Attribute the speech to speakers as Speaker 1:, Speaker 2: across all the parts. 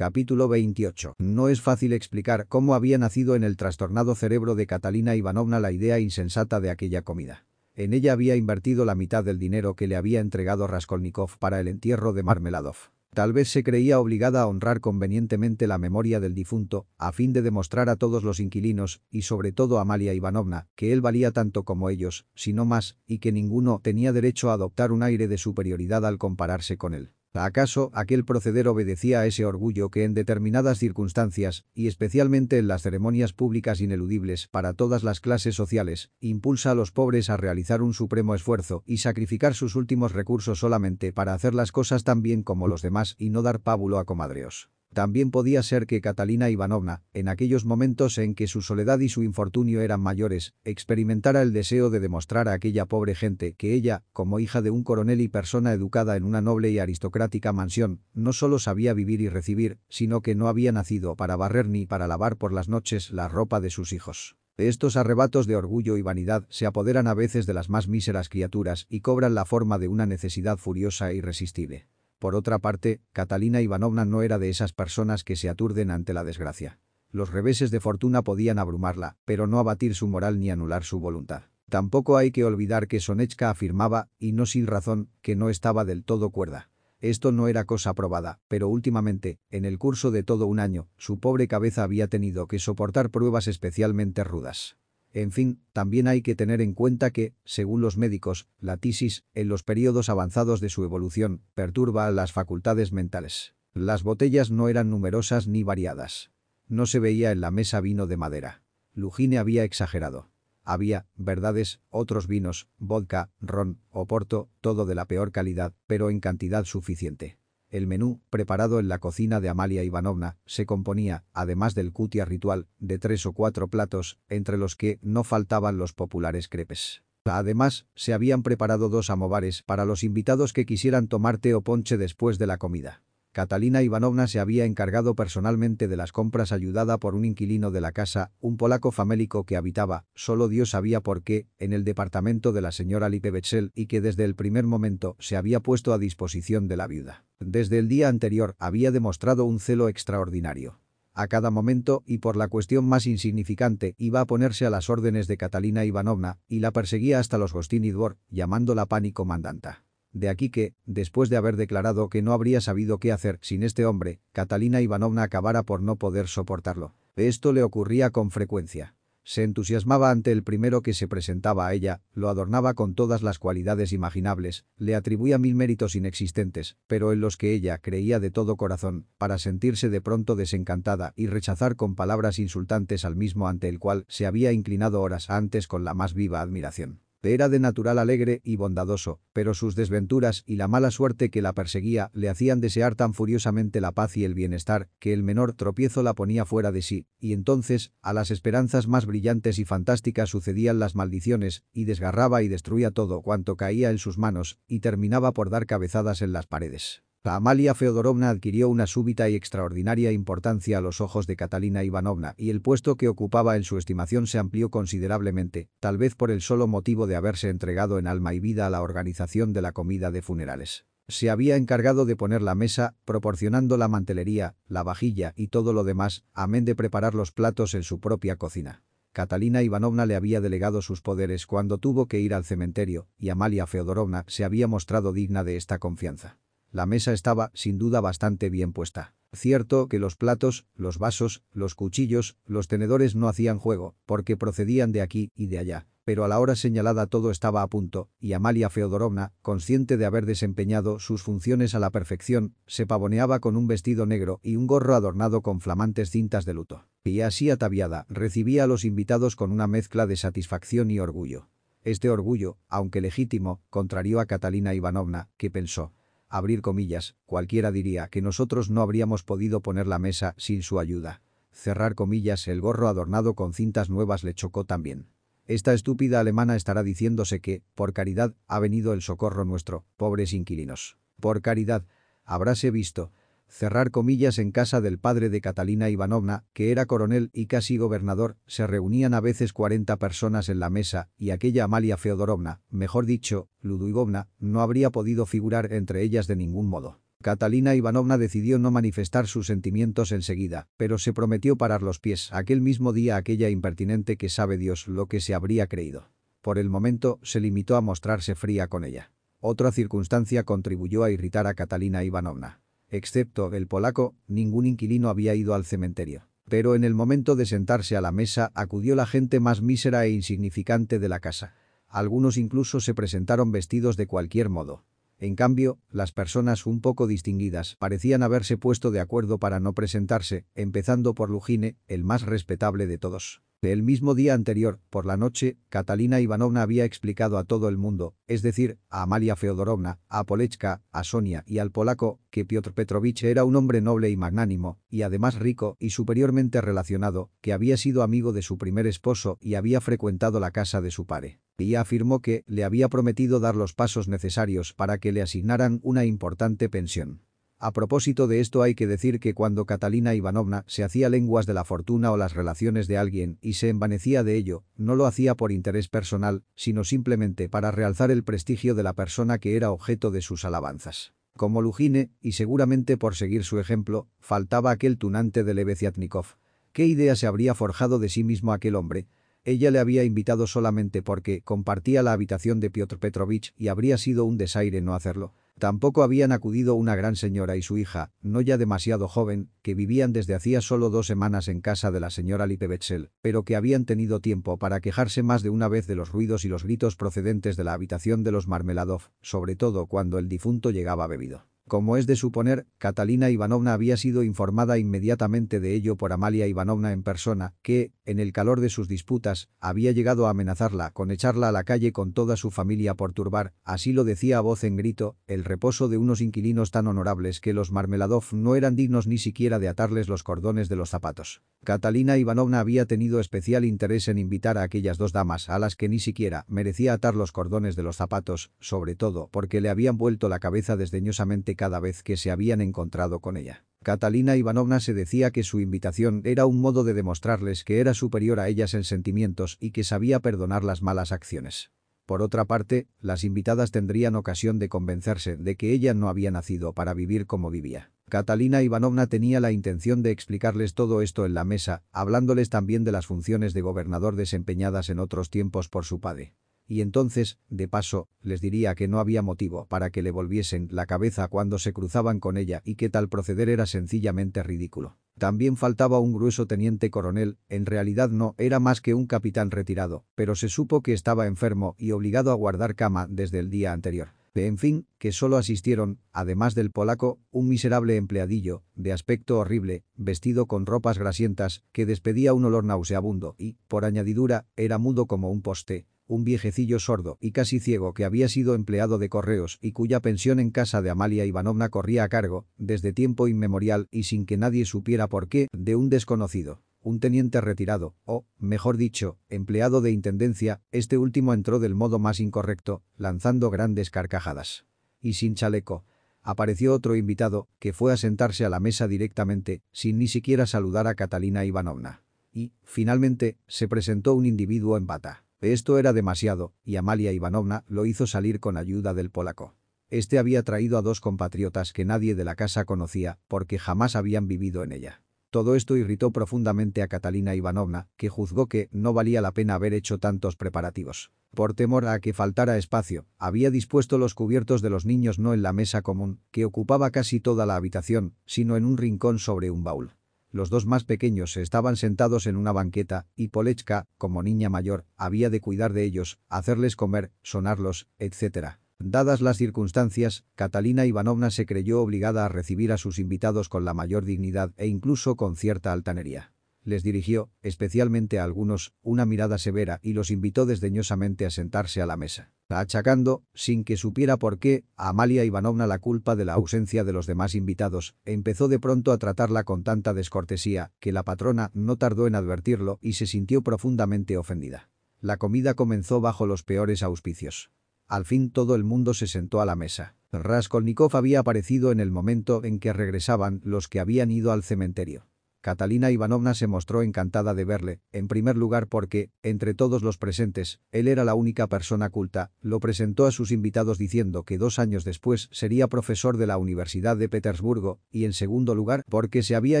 Speaker 1: Capítulo 28. No es fácil explicar cómo había nacido en el trastornado cerebro de Catalina Ivanovna la idea insensata de aquella comida. En ella había invertido la mitad del dinero que le había entregado Raskolnikov para el entierro de Marmeladov. Tal vez se creía obligada a honrar convenientemente la memoria del difunto, a fin de demostrar a todos los inquilinos, y sobre todo a Amalia Ivanovna, que él valía tanto como ellos, si no más, y que ninguno tenía derecho a adoptar un aire de superioridad al compararse con él. ¿Acaso aquel proceder obedecía a ese orgullo que en determinadas circunstancias, y especialmente en las ceremonias públicas ineludibles para todas las clases sociales, impulsa a los pobres a realizar un supremo esfuerzo y sacrificar sus últimos recursos solamente para hacer las cosas tan bien como los demás y no dar pábulo a comadreos? También podía ser que Catalina Ivanovna, en aquellos momentos en que su soledad y su infortunio eran mayores, experimentara el deseo de demostrar a aquella pobre gente que ella, como hija de un coronel y persona educada en una noble y aristocrática mansión, no solo sabía vivir y recibir, sino que no había nacido para barrer ni para lavar por las noches la ropa de sus hijos. Estos arrebatos de orgullo y vanidad se apoderan a veces de las más míseras criaturas y cobran la forma de una necesidad furiosa e irresistible. Por otra parte, Catalina Ivanovna no era de esas personas que se aturden ante la desgracia. Los reveses de fortuna podían abrumarla, pero no abatir su moral ni anular su voluntad. Tampoco hay que olvidar que Sonechka afirmaba, y no sin razón, que no estaba del todo cuerda. Esto no era cosa probada, pero últimamente, en el curso de todo un año, su pobre cabeza había tenido que soportar pruebas especialmente rudas. En fin, también hay que tener en cuenta que, según los médicos, la tisis, en los periodos avanzados de su evolución, perturba las facultades mentales. Las botellas no eran numerosas ni variadas. No se veía en la mesa vino de madera. Lugine había exagerado. Había, verdades, otros vinos, vodka, ron, oporto, todo de la peor calidad, pero en cantidad suficiente. El menú, preparado en la cocina de Amalia Ivanovna, se componía, además del cutia ritual, de tres o cuatro platos, entre los que no faltaban los populares crepes. Además, se habían preparado dos amovares para los invitados que quisieran tomar té o ponche después de la comida. Catalina Ivanovna se había encargado personalmente de las compras ayudada por un inquilino de la casa, un polaco famélico que habitaba, solo Dios sabía por qué, en el departamento de la señora Lipevetsel y que desde el primer momento se había puesto a disposición de la viuda. Desde el día anterior había demostrado un celo extraordinario. A cada momento y por la cuestión más insignificante iba a ponerse a las órdenes de Catalina Ivanovna y la perseguía hasta los Gostini Dvor, llamándola pánico mandanta. De aquí que, después de haber declarado que no habría sabido qué hacer sin este hombre, Catalina Ivanovna acabara por no poder soportarlo. Esto le ocurría con frecuencia. Se entusiasmaba ante el primero que se presentaba a ella, lo adornaba con todas las cualidades imaginables, le atribuía mil méritos inexistentes, pero en los que ella creía de todo corazón, para sentirse de pronto desencantada y rechazar con palabras insultantes al mismo ante el cual se había inclinado horas antes con la más viva admiración. Era de natural alegre y bondadoso, pero sus desventuras y la mala suerte que la perseguía le hacían desear tan furiosamente la paz y el bienestar que el menor tropiezo la ponía fuera de sí, y entonces, a las esperanzas más brillantes y fantásticas sucedían las maldiciones, y desgarraba y destruía todo cuanto caía en sus manos, y terminaba por dar cabezadas en las paredes. Amalia Feodorovna adquirió una súbita y extraordinaria importancia a los ojos de Catalina Ivanovna y el puesto que ocupaba en su estimación se amplió considerablemente, tal vez por el solo motivo de haberse entregado en alma y vida a la organización de la comida de funerales. Se había encargado de poner la mesa, proporcionando la mantelería, la vajilla y todo lo demás, amén de preparar los platos en su propia cocina. Catalina Ivanovna le había delegado sus poderes cuando tuvo que ir al cementerio, y Amalia Feodorovna se había mostrado digna de esta confianza. La mesa estaba, sin duda, bastante bien puesta. Cierto que los platos, los vasos, los cuchillos, los tenedores no hacían juego, porque procedían de aquí y de allá, pero a la hora señalada todo estaba a punto, y Amalia Feodorovna, consciente de haber desempeñado sus funciones a la perfección, se pavoneaba con un vestido negro y un gorro adornado con flamantes cintas de luto. Y así ataviada, recibía a los invitados con una mezcla de satisfacción y orgullo. Este orgullo, aunque legítimo, contrarió a Catalina Ivanovna, que pensó, Abrir comillas, cualquiera diría que nosotros no habríamos podido poner la mesa sin su ayuda. Cerrar comillas, el gorro adornado con cintas nuevas le chocó también. Esta estúpida alemana estará diciéndose que, por caridad, ha venido el socorro nuestro, pobres inquilinos. Por caridad, habráse visto, cerrar comillas en casa del padre de Catalina Ivanovna, que era coronel y casi gobernador, se reunían a veces 40 personas en la mesa y aquella Amalia Feodorovna, mejor dicho, Luduigovna, no habría podido figurar entre ellas de ningún modo. Catalina Ivanovna decidió no manifestar sus sentimientos enseguida, pero se prometió parar los pies aquel mismo día aquella impertinente que sabe Dios lo que se habría creído. Por el momento, se limitó a mostrarse fría con ella. Otra circunstancia contribuyó a irritar a Catalina Ivanovna. Excepto el polaco, ningún inquilino había ido al cementerio. Pero en el momento de sentarse a la mesa acudió la gente más mísera e insignificante de la casa. Algunos incluso se presentaron vestidos de cualquier modo. En cambio, las personas un poco distinguidas parecían haberse puesto de acuerdo para no presentarse, empezando por Lugine, el más respetable de todos. El mismo día anterior, por la noche, Catalina Ivanovna había explicado a todo el mundo, es decir, a Amalia Feodorovna, a Polechka, a Sonia y al polaco, que Piotr Petrovich era un hombre noble y magnánimo, y además rico y superiormente relacionado, que había sido amigo de su primer esposo y había frecuentado la casa de su padre. Y afirmó que le había prometido dar los pasos necesarios para que le asignaran una importante pensión. A propósito de esto hay que decir que cuando Catalina Ivanovna se hacía lenguas de la fortuna o las relaciones de alguien y se envanecía de ello, no lo hacía por interés personal, sino simplemente para realzar el prestigio de la persona que era objeto de sus alabanzas. Como Lugine, y seguramente por seguir su ejemplo, faltaba aquel tunante de Lebeziatnikov. ¿Qué idea se habría forjado de sí mismo aquel hombre? Ella le había invitado solamente porque compartía la habitación de Piotr Petrovich y habría sido un desaire no hacerlo. Tampoco habían acudido una gran señora y su hija, no ya demasiado joven, que vivían desde hacía solo dos semanas en casa de la señora Lipevetsel, pero que habían tenido tiempo para quejarse más de una vez de los ruidos y los gritos procedentes de la habitación de los Marmeladov, sobre todo cuando el difunto llegaba bebido. Como es de suponer, Catalina Ivanovna había sido informada inmediatamente de ello por Amalia Ivanovna en persona, que, en el calor de sus disputas, había llegado a amenazarla con echarla a la calle con toda su familia por turbar, así lo decía a voz en grito, el reposo de unos inquilinos tan honorables que los Marmeladov no eran dignos ni siquiera de atarles los cordones de los zapatos. Catalina Ivanovna había tenido especial interés en invitar a aquellas dos damas a las que ni siquiera merecía atar los cordones de los zapatos, sobre todo porque le habían vuelto la cabeza desdeñosamente cada vez que se habían encontrado con ella. Catalina Ivanovna se decía que su invitación era un modo de demostrarles que era superior a ellas en sentimientos y que sabía perdonar las malas acciones. Por otra parte, las invitadas tendrían ocasión de convencerse de que ella no había nacido para vivir como vivía. Catalina Ivanovna tenía la intención de explicarles todo esto en la mesa, hablándoles también de las funciones de gobernador desempeñadas en otros tiempos por su padre y entonces, de paso, les diría que no había motivo para que le volviesen la cabeza cuando se cruzaban con ella y que tal proceder era sencillamente ridículo. También faltaba un grueso teniente coronel, en realidad no era más que un capitán retirado, pero se supo que estaba enfermo y obligado a guardar cama desde el día anterior. En fin, que solo asistieron, además del polaco, un miserable empleadillo, de aspecto horrible, vestido con ropas grasientas, que despedía un olor nauseabundo y, por añadidura, era mudo como un poste, un viejecillo sordo y casi ciego que había sido empleado de correos y cuya pensión en casa de Amalia Ivanovna corría a cargo, desde tiempo inmemorial y sin que nadie supiera por qué, de un desconocido. Un teniente retirado, o, mejor dicho, empleado de intendencia, este último entró del modo más incorrecto, lanzando grandes carcajadas. Y sin chaleco. Apareció otro invitado, que fue a sentarse a la mesa directamente, sin ni siquiera saludar a Catalina Ivanovna. Y, finalmente, se presentó un individuo en bata. Esto era demasiado, y Amalia Ivanovna lo hizo salir con ayuda del polaco. Este había traído a dos compatriotas que nadie de la casa conocía, porque jamás habían vivido en ella. Todo esto irritó profundamente a Catalina Ivanovna, que juzgó que no valía la pena haber hecho tantos preparativos. Por temor a que faltara espacio, había dispuesto los cubiertos de los niños no en la mesa común, que ocupaba casi toda la habitación, sino en un rincón sobre un baúl. Los dos más pequeños estaban sentados en una banqueta y Polechka, como niña mayor, había de cuidar de ellos, hacerles comer, sonarlos, etc. Dadas las circunstancias, Catalina Ivanovna se creyó obligada a recibir a sus invitados con la mayor dignidad e incluso con cierta altanería. Les dirigió, especialmente a algunos, una mirada severa y los invitó desdeñosamente a sentarse a la mesa achacando, sin que supiera por qué, a Amalia Ivanovna la culpa de la ausencia de los demás invitados, empezó de pronto a tratarla con tanta descortesía que la patrona no tardó en advertirlo y se sintió profundamente ofendida. La comida comenzó bajo los peores auspicios. Al fin todo el mundo se sentó a la mesa. Raskolnikov había aparecido en el momento en que regresaban los que habían ido al cementerio. Catalina Ivanovna se mostró encantada de verle, en primer lugar porque, entre todos los presentes, él era la única persona culta, lo presentó a sus invitados diciendo que dos años después sería profesor de la Universidad de Petersburgo, y en segundo lugar porque se había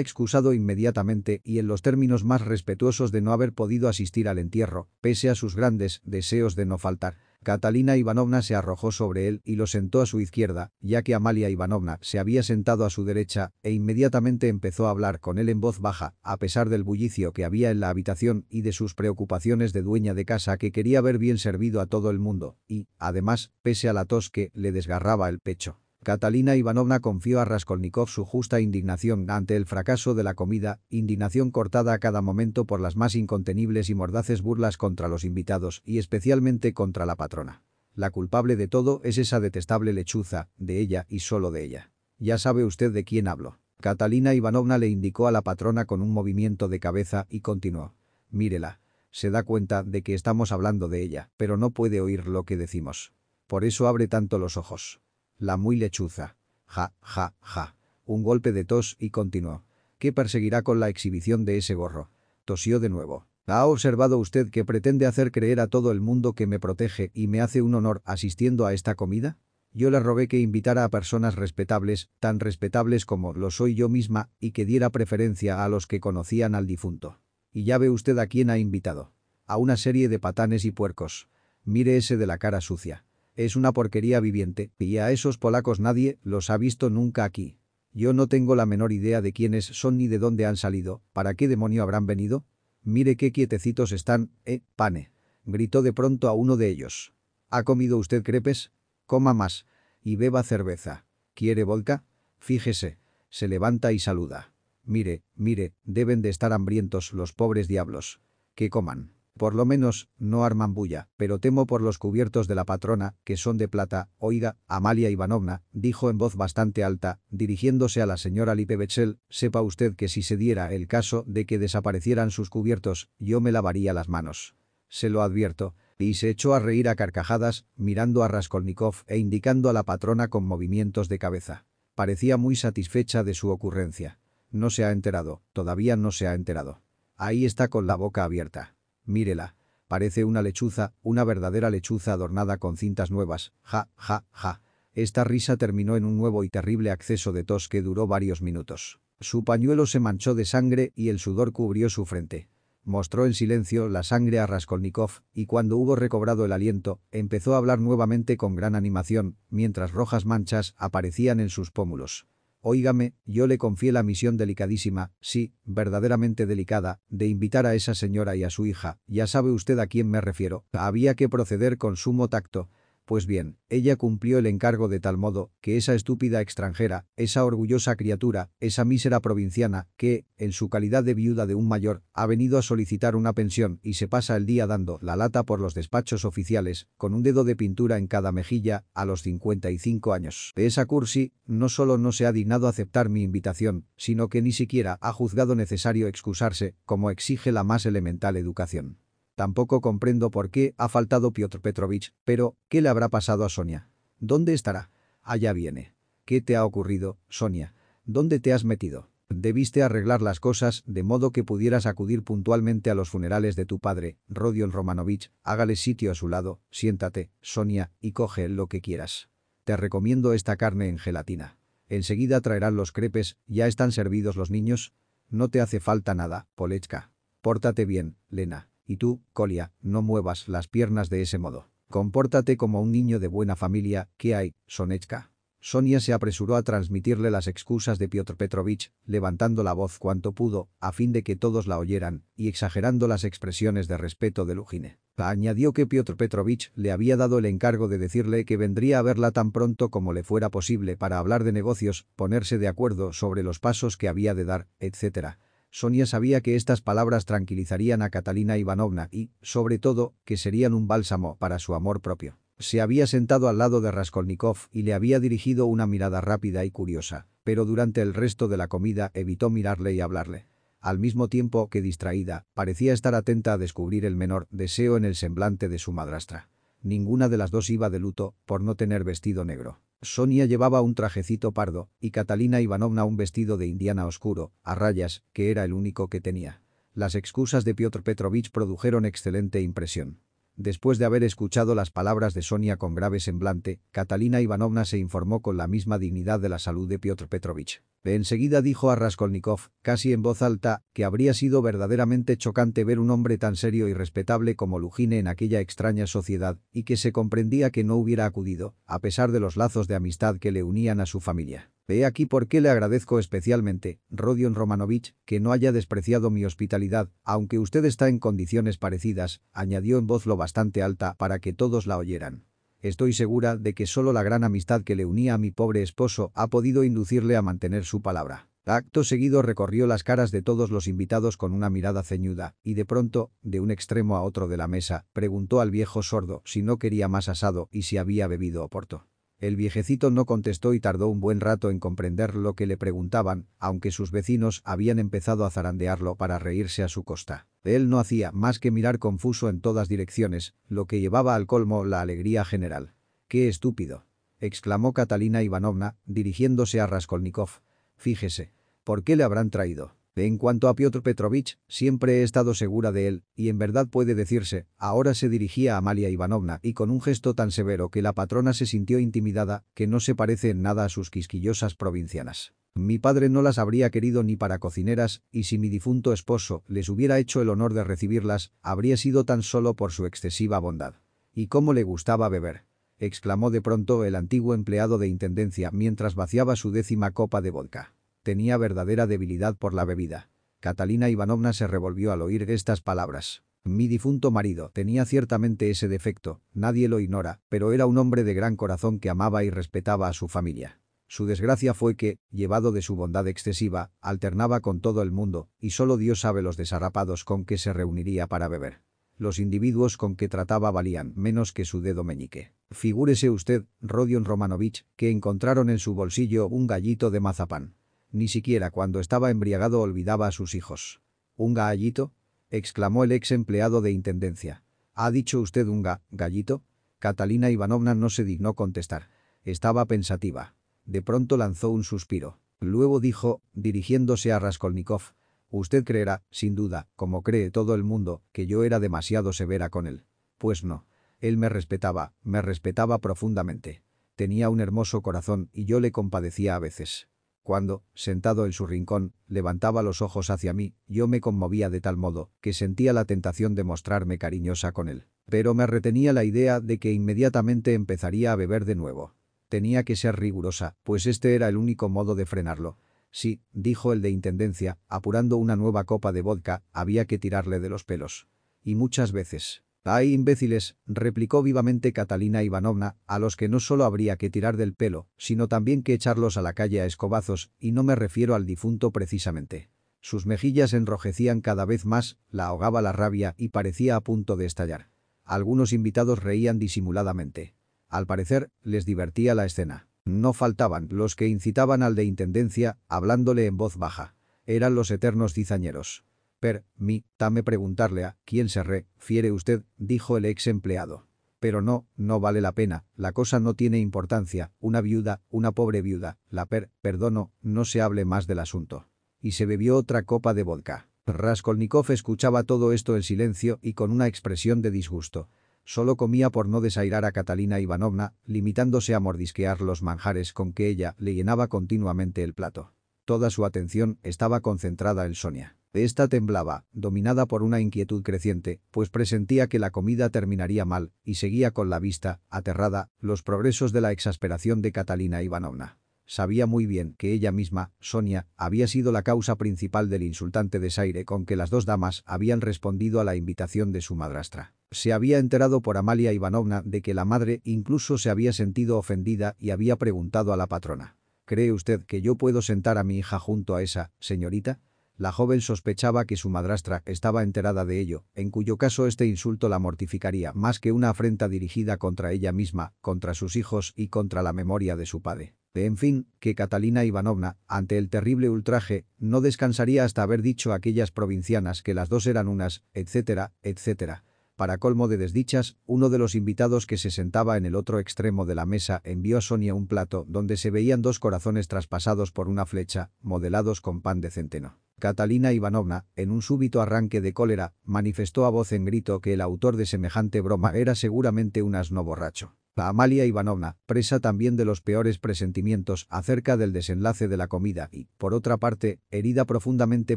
Speaker 1: excusado inmediatamente y en los términos más respetuosos de no haber podido asistir al entierro, pese a sus grandes deseos de no faltar. Catalina Ivanovna se arrojó sobre él y lo sentó a su izquierda, ya que Amalia Ivanovna se había sentado a su derecha e inmediatamente empezó a hablar con él en voz baja, a pesar del bullicio que había en la habitación y de sus preocupaciones de dueña de casa que quería ver bien servido a todo el mundo, y, además, pese a la tos que le desgarraba el pecho. Catalina Ivanovna confió a Raskolnikov su justa indignación ante el fracaso de la comida, indignación cortada a cada momento por las más incontenibles y mordaces burlas contra los invitados y especialmente contra la patrona. La culpable de todo es esa detestable lechuza, de ella y solo de ella. Ya sabe usted de quién hablo. Catalina Ivanovna le indicó a la patrona con un movimiento de cabeza y continuó. Mírela. Se da cuenta de que estamos hablando de ella, pero no puede oír lo que decimos. Por eso abre tanto los ojos. La muy lechuza. Ja, ja, ja. Un golpe de tos y continuó. ¿Qué perseguirá con la exhibición de ese gorro? Tosió de nuevo. ¿Ha observado usted que pretende hacer creer a todo el mundo que me protege y me hace un honor asistiendo a esta comida? Yo le rogué que invitara a personas respetables, tan respetables como lo soy yo misma, y que diera preferencia a los que conocían al difunto. Y ya ve usted a quién ha invitado. A una serie de patanes y puercos. Mire ese de la cara sucia. Es una porquería viviente, y a esos polacos nadie los ha visto nunca aquí. Yo no tengo la menor idea de quiénes son ni de dónde han salido, ¿para qué demonio habrán venido? Mire qué quietecitos están, eh, pane. Gritó de pronto a uno de ellos. ¿Ha comido usted crepes? Coma más. Y beba cerveza. ¿Quiere vodka? Fíjese. Se levanta y saluda. Mire, mire, deben de estar hambrientos los pobres diablos. Que coman. Por lo menos, no arman bulla, pero temo por los cubiertos de la patrona, que son de plata. Oiga, Amalia Ivanovna, dijo en voz bastante alta, dirigiéndose a la señora Lipevechel, sepa usted que si se diera el caso de que desaparecieran sus cubiertos, yo me lavaría las manos. Se lo advierto. Y se echó a reír a carcajadas, mirando a Raskolnikov e indicando a la patrona con movimientos de cabeza. Parecía muy satisfecha de su ocurrencia. No se ha enterado, todavía no se ha enterado. Ahí está con la boca abierta. Mírela. Parece una lechuza, una verdadera lechuza adornada con cintas nuevas. Ja, ja, ja. Esta risa terminó en un nuevo y terrible acceso de tos que duró varios minutos. Su pañuelo se manchó de sangre y el sudor cubrió su frente. Mostró en silencio la sangre a Raskolnikov y cuando hubo recobrado el aliento, empezó a hablar nuevamente con gran animación, mientras rojas manchas aparecían en sus pómulos. Óigame, yo le confié la misión delicadísima, sí, verdaderamente delicada, de invitar a esa señora y a su hija, ya sabe usted a quién me refiero. Había que proceder con sumo tacto, pues bien, ella cumplió el encargo de tal modo que esa estúpida extranjera, esa orgullosa criatura, esa mísera provinciana, que, en su calidad de viuda de un mayor, ha venido a solicitar una pensión y se pasa el día dando la lata por los despachos oficiales, con un dedo de pintura en cada mejilla, a los 55 años. De esa cursi, no solo no se ha dignado aceptar mi invitación, sino que ni siquiera ha juzgado necesario excusarse, como exige la más elemental educación. Tampoco comprendo por qué ha faltado Piotr Petrovich, pero, ¿qué le habrá pasado a Sonia? ¿Dónde estará? Allá viene. ¿Qué te ha ocurrido, Sonia? ¿Dónde te has metido? Debiste arreglar las cosas de modo que pudieras acudir puntualmente a los funerales de tu padre, Rodion Romanovich, hágale sitio a su lado, siéntate, Sonia, y coge lo que quieras. Te recomiendo esta carne en gelatina. Enseguida traerán los crepes, ¿ya están servidos los niños? No te hace falta nada, Polechka. Pórtate bien, Lena. Y tú, Kolia, no muevas las piernas de ese modo. Compórtate como un niño de buena familia, ¿qué hay, Sonechka? Sonia se apresuró a transmitirle las excusas de Piotr Petrovich, levantando la voz cuanto pudo, a fin de que todos la oyeran, y exagerando las expresiones de respeto de Lugine. Añadió que Piotr Petrovich le había dado el encargo de decirle que vendría a verla tan pronto como le fuera posible para hablar de negocios, ponerse de acuerdo sobre los pasos que había de dar, etc. Sonia sabía que estas palabras tranquilizarían a Catalina Ivanovna y, sobre todo, que serían un bálsamo para su amor propio. Se había sentado al lado de Raskolnikov y le había dirigido una mirada rápida y curiosa, pero durante el resto de la comida evitó mirarle y hablarle. Al mismo tiempo que distraída, parecía estar atenta a descubrir el menor deseo en el semblante de su madrastra. Ninguna de las dos iba de luto por no tener vestido negro. Sonia llevaba un trajecito pardo y Catalina Ivanovna un vestido de indiana oscuro, a rayas, que era el único que tenía. Las excusas de Piotr Petrovich produjeron excelente impresión. Después de haber escuchado las palabras de Sonia con grave semblante, Catalina Ivanovna se informó con la misma dignidad de la salud de Piotr Petrovich. Enseguida dijo a Raskolnikov, casi en voz alta, que habría sido verdaderamente chocante ver un hombre tan serio y respetable como Lugine en aquella extraña sociedad, y que se comprendía que no hubiera acudido, a pesar de los lazos de amistad que le unían a su familia. He aquí por qué le agradezco especialmente, Rodion Romanovich, que no haya despreciado mi hospitalidad, aunque usted está en condiciones parecidas, añadió en voz lo bastante alta para que todos la oyeran. Estoy segura de que solo la gran amistad que le unía a mi pobre esposo ha podido inducirle a mantener su palabra. Acto seguido recorrió las caras de todos los invitados con una mirada ceñuda, y de pronto, de un extremo a otro de la mesa, preguntó al viejo sordo si no quería más asado y si había bebido oporto. El viejecito no contestó y tardó un buen rato en comprender lo que le preguntaban, aunque sus vecinos habían empezado a zarandearlo para reírse a su costa. Él no hacía más que mirar confuso en todas direcciones, lo que llevaba al colmo la alegría general. ¡Qué estúpido! exclamó Catalina Ivanovna, dirigiéndose a Raskolnikov. Fíjese. ¿Por qué le habrán traído? En cuanto a Piotr Petrovich, siempre he estado segura de él, y en verdad puede decirse, ahora se dirigía a Amalia Ivanovna y con un gesto tan severo que la patrona se sintió intimidada, que no se parece en nada a sus quisquillosas provincianas. Mi padre no las habría querido ni para cocineras, y si mi difunto esposo les hubiera hecho el honor de recibirlas, habría sido tan solo por su excesiva bondad. ¿Y cómo le gustaba beber? exclamó de pronto el antiguo empleado de intendencia mientras vaciaba su décima copa de vodka. Tenía verdadera debilidad por la bebida. Catalina Ivanovna se revolvió al oír estas palabras. Mi difunto marido tenía ciertamente ese defecto, nadie lo ignora, pero era un hombre de gran corazón que amaba y respetaba a su familia. Su desgracia fue que, llevado de su bondad excesiva, alternaba con todo el mundo, y solo Dios sabe los desarrapados con que se reuniría para beber. Los individuos con que trataba valían menos que su dedo meñique. Figúrese usted, Rodion Romanovich, que encontraron en su bolsillo un gallito de mazapán. Ni siquiera cuando estaba embriagado olvidaba a sus hijos. ¿Un gallito? exclamó el ex empleado de intendencia. ¿Ha dicho usted un ga gallito? Catalina Ivanovna no se dignó contestar. Estaba pensativa. De pronto lanzó un suspiro. Luego dijo, dirigiéndose a Raskolnikov. Usted creerá, sin duda, como cree todo el mundo, que yo era demasiado severa con él. Pues no. Él me respetaba, me respetaba profundamente. Tenía un hermoso corazón y yo le compadecía a veces. Cuando, sentado en su rincón, levantaba los ojos hacia mí, yo me conmovía de tal modo que sentía la tentación de mostrarme cariñosa con él. Pero me retenía la idea de que inmediatamente empezaría a beber de nuevo. Tenía que ser rigurosa, pues este era el único modo de frenarlo. Sí, dijo el de Intendencia, apurando una nueva copa de vodka, había que tirarle de los pelos. Y muchas veces. ¡Ay, imbéciles! replicó vivamente Catalina Ivanovna, a los que no solo habría que tirar del pelo, sino también que echarlos a la calle a escobazos, y no me refiero al difunto precisamente. Sus mejillas enrojecían cada vez más, la ahogaba la rabia y parecía a punto de estallar. Algunos invitados reían disimuladamente. Al parecer, les divertía la escena. No faltaban los que incitaban al de intendencia, hablándole en voz baja. Eran los eternos cizañeros. Per, mi, tame preguntarle a quién se refiere usted, dijo el ex empleado. Pero no, no vale la pena, la cosa no tiene importancia, una viuda, una pobre viuda, la per, perdono, no se hable más del asunto. Y se bebió otra copa de vodka. Raskolnikov escuchaba todo esto en silencio y con una expresión de disgusto. Solo comía por no desairar a Catalina Ivanovna, limitándose a mordisquear los manjares con que ella le llenaba continuamente el plato. Toda su atención estaba concentrada en Sonia. Esta temblaba, dominada por una inquietud creciente, pues presentía que la comida terminaría mal, y seguía con la vista, aterrada, los progresos de la exasperación de Catalina Ivanovna. Sabía muy bien que ella misma, Sonia, había sido la causa principal del insultante desaire con que las dos damas habían respondido a la invitación de su madrastra. Se había enterado por Amalia Ivanovna de que la madre incluso se había sentido ofendida y había preguntado a la patrona. ¿Cree usted que yo puedo sentar a mi hija junto a esa, señorita? La joven sospechaba que su madrastra estaba enterada de ello, en cuyo caso este insulto la mortificaría más que una afrenta dirigida contra ella misma, contra sus hijos y contra la memoria de su padre. En fin, que Catalina Ivanovna, ante el terrible ultraje, no descansaría hasta haber dicho a aquellas provincianas que las dos eran unas, etcétera, etcétera. Para colmo de desdichas, uno de los invitados que se sentaba en el otro extremo de la mesa envió a Sonia un plato donde se veían dos corazones traspasados por una flecha, modelados con pan de centeno. Catalina Ivanovna, en un súbito arranque de cólera, manifestó a voz en grito que el autor de semejante broma era seguramente un asno borracho. La Amalia Ivanovna, presa también de los peores presentimientos acerca del desenlace de la comida y, por otra parte, herida profundamente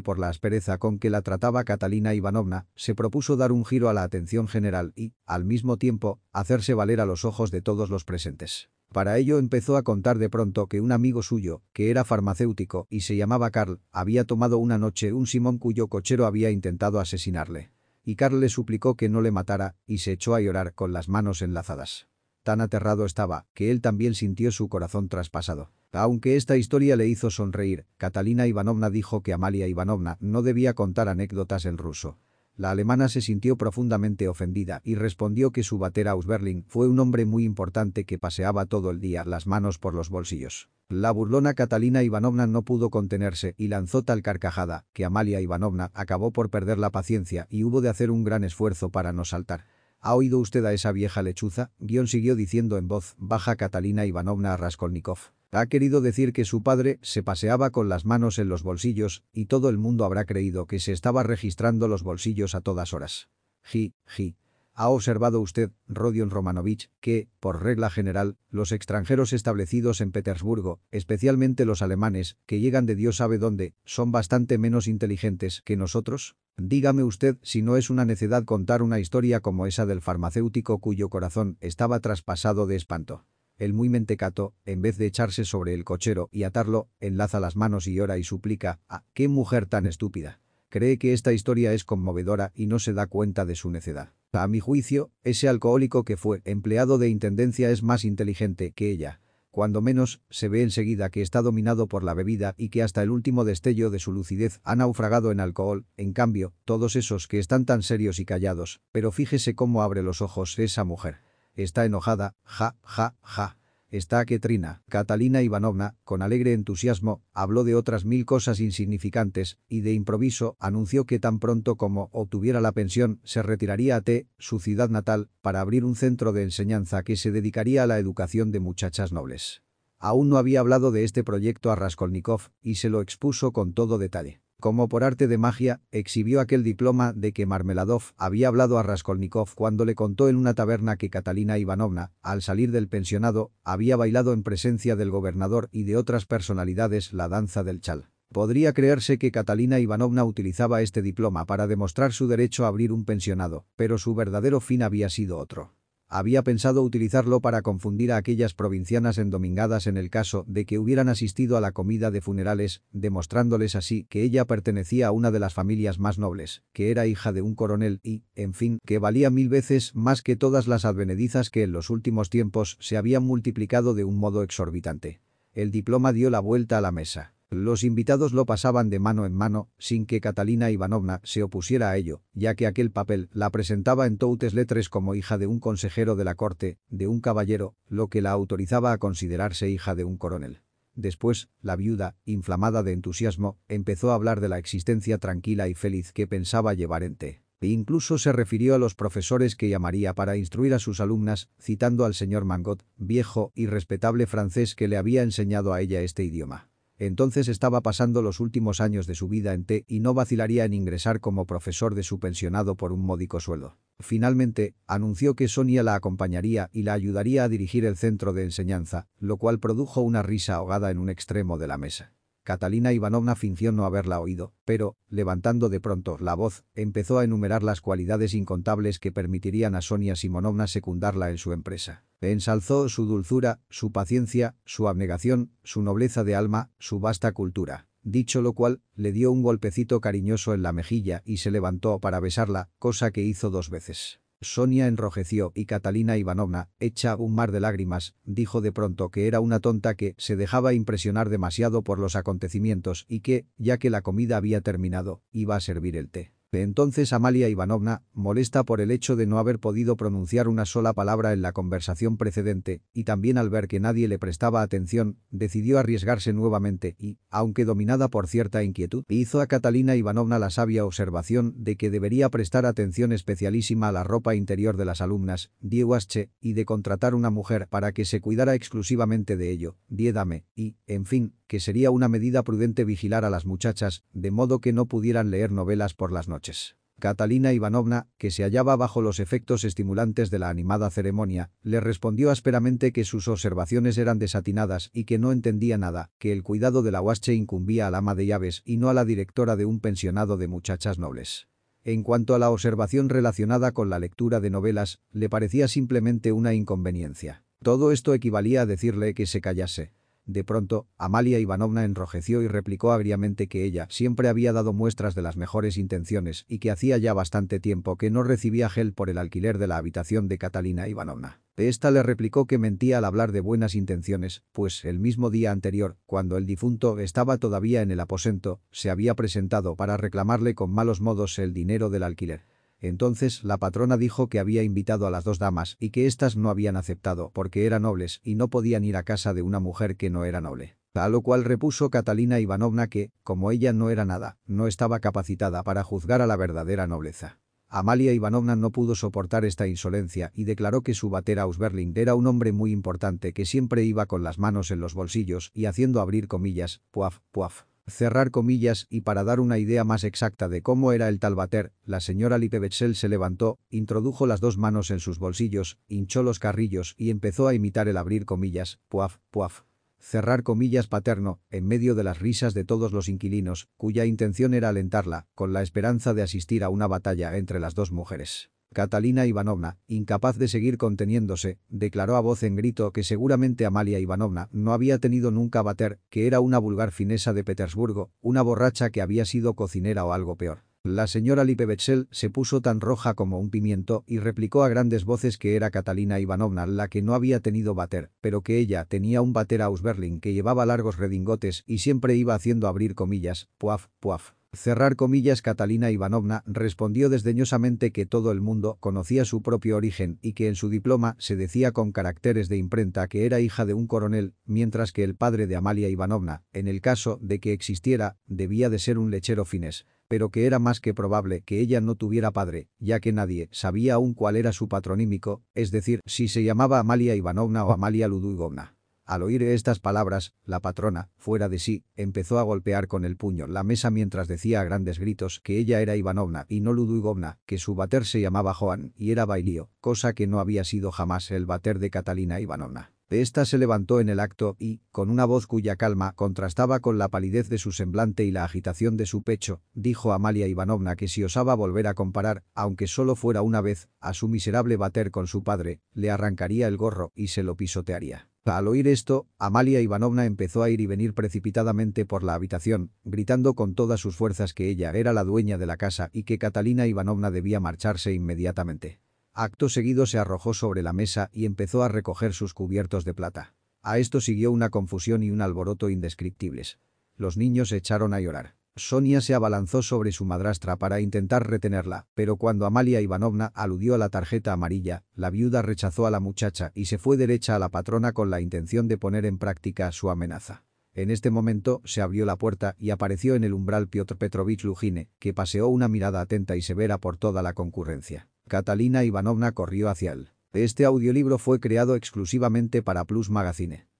Speaker 1: por la aspereza con que la trataba Catalina Ivanovna, se propuso dar un giro a la atención general y, al mismo tiempo, hacerse valer a los ojos de todos los presentes. Para ello empezó a contar de pronto que un amigo suyo, que era farmacéutico y se llamaba Carl, había tomado una noche un Simón cuyo cochero había intentado asesinarle. Y Carl le suplicó que no le matara y se echó a llorar con las manos enlazadas. Tan aterrado estaba, que él también sintió su corazón traspasado. Aunque esta historia le hizo sonreír, Catalina Ivanovna dijo que Amalia Ivanovna no debía contar anécdotas en ruso. La alemana se sintió profundamente ofendida y respondió que su batera Ausberling fue un hombre muy importante que paseaba todo el día las manos por los bolsillos. La burlona Catalina Ivanovna no pudo contenerse y lanzó tal carcajada que Amalia Ivanovna acabó por perder la paciencia y hubo de hacer un gran esfuerzo para no saltar. ¿Ha oído usted a esa vieja lechuza? Guión siguió diciendo en voz baja Catalina Ivanovna a Raskolnikov. Ha querido decir que su padre se paseaba con las manos en los bolsillos y todo el mundo habrá creído que se estaba registrando los bolsillos a todas horas. Ji, ji. ¿Ha observado usted, Rodion Romanovich, que, por regla general, los extranjeros establecidos en Petersburgo, especialmente los alemanes, que llegan de Dios sabe dónde, son bastante menos inteligentes que nosotros? Dígame usted si no es una necedad contar una historia como esa del farmacéutico cuyo corazón estaba traspasado de espanto. El muy mentecato, en vez de echarse sobre el cochero y atarlo, enlaza las manos y ora y suplica, ¡ah, qué mujer tan estúpida! Cree que esta historia es conmovedora y no se da cuenta de su necedad. A mi juicio, ese alcohólico que fue empleado de intendencia es más inteligente que ella. Cuando menos, se ve enseguida que está dominado por la bebida y que hasta el último destello de su lucidez ha naufragado en alcohol, en cambio, todos esos que están tan serios y callados, pero fíjese cómo abre los ojos esa mujer. Está enojada, ja, ja, ja. Está que trina. Catalina Ivanovna, con alegre entusiasmo, habló de otras mil cosas insignificantes y de improviso anunció que tan pronto como obtuviera la pensión se retiraría a T, su ciudad natal, para abrir un centro de enseñanza que se dedicaría a la educación de muchachas nobles. Aún no había hablado de este proyecto a Raskolnikov y se lo expuso con todo detalle. Como por arte de magia, exhibió aquel diploma de que Marmeladov había hablado a Raskolnikov cuando le contó en una taberna que Catalina Ivanovna, al salir del pensionado, había bailado en presencia del gobernador y de otras personalidades la danza del chal. Podría creerse que Catalina Ivanovna utilizaba este diploma para demostrar su derecho a abrir un pensionado, pero su verdadero fin había sido otro. Había pensado utilizarlo para confundir a aquellas provincianas endomingadas en el caso de que hubieran asistido a la comida de funerales, demostrándoles así que ella pertenecía a una de las familias más nobles, que era hija de un coronel y, en fin, que valía mil veces más que todas las advenedizas que en los últimos tiempos se habían multiplicado de un modo exorbitante. El diploma dio la vuelta a la mesa. Los invitados lo pasaban de mano en mano, sin que Catalina Ivanovna se opusiera a ello, ya que aquel papel la presentaba en toutes letres como hija de un consejero de la corte, de un caballero, lo que la autorizaba a considerarse hija de un coronel. Después, la viuda, inflamada de entusiasmo, empezó a hablar de la existencia tranquila y feliz que pensaba llevar en té. E incluso se refirió a los profesores que llamaría para instruir a sus alumnas, citando al señor Mangot, viejo y respetable francés que le había enseñado a ella este idioma. Entonces estaba pasando los últimos años de su vida en T y no vacilaría en ingresar como profesor de su pensionado por un módico sueldo. Finalmente, anunció que Sonia la acompañaría y la ayudaría a dirigir el centro de enseñanza, lo cual produjo una risa ahogada en un extremo de la mesa. Catalina Ivanovna fingió no haberla oído, pero, levantando de pronto la voz, empezó a enumerar las cualidades incontables que permitirían a Sonia Simonovna secundarla en su empresa. Ensalzó su dulzura, su paciencia, su abnegación, su nobleza de alma, su vasta cultura. Dicho lo cual, le dio un golpecito cariñoso en la mejilla y se levantó para besarla, cosa que hizo dos veces. Sonia enrojeció y Catalina Ivanovna, hecha un mar de lágrimas, dijo de pronto que era una tonta que se dejaba impresionar demasiado por los acontecimientos y que, ya que la comida había terminado, iba a servir el té. Entonces Amalia Ivanovna, molesta por el hecho de no haber podido pronunciar una sola palabra en la conversación precedente, y también al ver que nadie le prestaba atención, decidió arriesgarse nuevamente y, aunque dominada por cierta inquietud, hizo a Catalina Ivanovna la sabia observación de que debería prestar atención especialísima a la ropa interior de las alumnas, Dieguasche, y de contratar una mujer para que se cuidara exclusivamente de ello, Diedame, y, en fin, que sería una medida prudente vigilar a las muchachas, de modo que no pudieran leer novelas por las noches. Catalina Ivanovna, que se hallaba bajo los efectos estimulantes de la animada ceremonia, le respondió ásperamente que sus observaciones eran desatinadas y que no entendía nada, que el cuidado de la huasche incumbía al ama de llaves y no a la directora de un pensionado de muchachas nobles. En cuanto a la observación relacionada con la lectura de novelas, le parecía simplemente una inconveniencia. Todo esto equivalía a decirle que se callase. De pronto, Amalia Ivanovna enrojeció y replicó agriamente que ella siempre había dado muestras de las mejores intenciones y que hacía ya bastante tiempo que no recibía gel por el alquiler de la habitación de Catalina Ivanovna. Esta le replicó que mentía al hablar de buenas intenciones, pues el mismo día anterior, cuando el difunto estaba todavía en el aposento, se había presentado para reclamarle con malos modos el dinero del alquiler. Entonces la patrona dijo que había invitado a las dos damas y que éstas no habían aceptado porque eran nobles y no podían ir a casa de una mujer que no era noble. A lo cual repuso Catalina Ivanovna que, como ella no era nada, no estaba capacitada para juzgar a la verdadera nobleza. Amalia Ivanovna no pudo soportar esta insolencia y declaró que su bater Ausberling era un hombre muy importante que siempre iba con las manos en los bolsillos y haciendo abrir comillas, puaf, puaf. Cerrar comillas y para dar una idea más exacta de cómo era el tal bater, la señora Lipevetsel se levantó, introdujo las dos manos en sus bolsillos, hinchó los carrillos y empezó a imitar el abrir comillas, puaf, puaf. Cerrar comillas paterno, en medio de las risas de todos los inquilinos, cuya intención era alentarla, con la esperanza de asistir a una batalla entre las dos mujeres. Catalina Ivanovna, incapaz de seguir conteniéndose, declaró a voz en grito que seguramente Amalia Ivanovna no había tenido nunca bater, que era una vulgar finesa de Petersburgo, una borracha que había sido cocinera o algo peor. La señora Lipevetsel se puso tan roja como un pimiento y replicó a grandes voces que era Catalina Ivanovna la que no había tenido bater, pero que ella tenía un bater Ausberling que llevaba largos redingotes y siempre iba haciendo abrir comillas, puaf, puaf. Cerrar comillas Catalina Ivanovna respondió desdeñosamente que todo el mundo conocía su propio origen y que en su diploma se decía con caracteres de imprenta que era hija de un coronel, mientras que el padre de Amalia Ivanovna, en el caso de que existiera, debía de ser un lechero finés pero que era más que probable que ella no tuviera padre, ya que nadie sabía aún cuál era su patronímico, es decir, si se llamaba Amalia Ivanovna o Amalia Ludugovna. Al oír estas palabras, la patrona, fuera de sí, empezó a golpear con el puño la mesa mientras decía a grandes gritos que ella era Ivanovna y no Ludugovna, que su bater se llamaba Joan y era Bailío, cosa que no había sido jamás el bater de Catalina Ivanovna. Esta se levantó en el acto y, con una voz cuya calma contrastaba con la palidez de su semblante y la agitación de su pecho, dijo a Amalia Ivanovna que si osaba volver a comparar, aunque solo fuera una vez, a su miserable bater con su padre, le arrancaría el gorro y se lo pisotearía. Al oír esto, Amalia Ivanovna empezó a ir y venir precipitadamente por la habitación, gritando con todas sus fuerzas que ella era la dueña de la casa y que Catalina Ivanovna debía marcharse inmediatamente. Acto seguido se arrojó sobre la mesa y empezó a recoger sus cubiertos de plata. A esto siguió una confusión y un alboroto indescriptibles. Los niños se echaron a llorar. Sonia se abalanzó sobre su madrastra para intentar retenerla, pero cuando Amalia Ivanovna aludió a la tarjeta amarilla, la viuda rechazó a la muchacha y se fue derecha a la patrona con la intención de poner en práctica su amenaza. En este momento se abrió la puerta y apareció en el umbral Piotr Petrovich Lujine, que paseó una mirada atenta y severa por toda la concurrencia. Catalina Ivanovna corrió hacia él. Este audiolibro fue creado exclusivamente para Plus Magazine.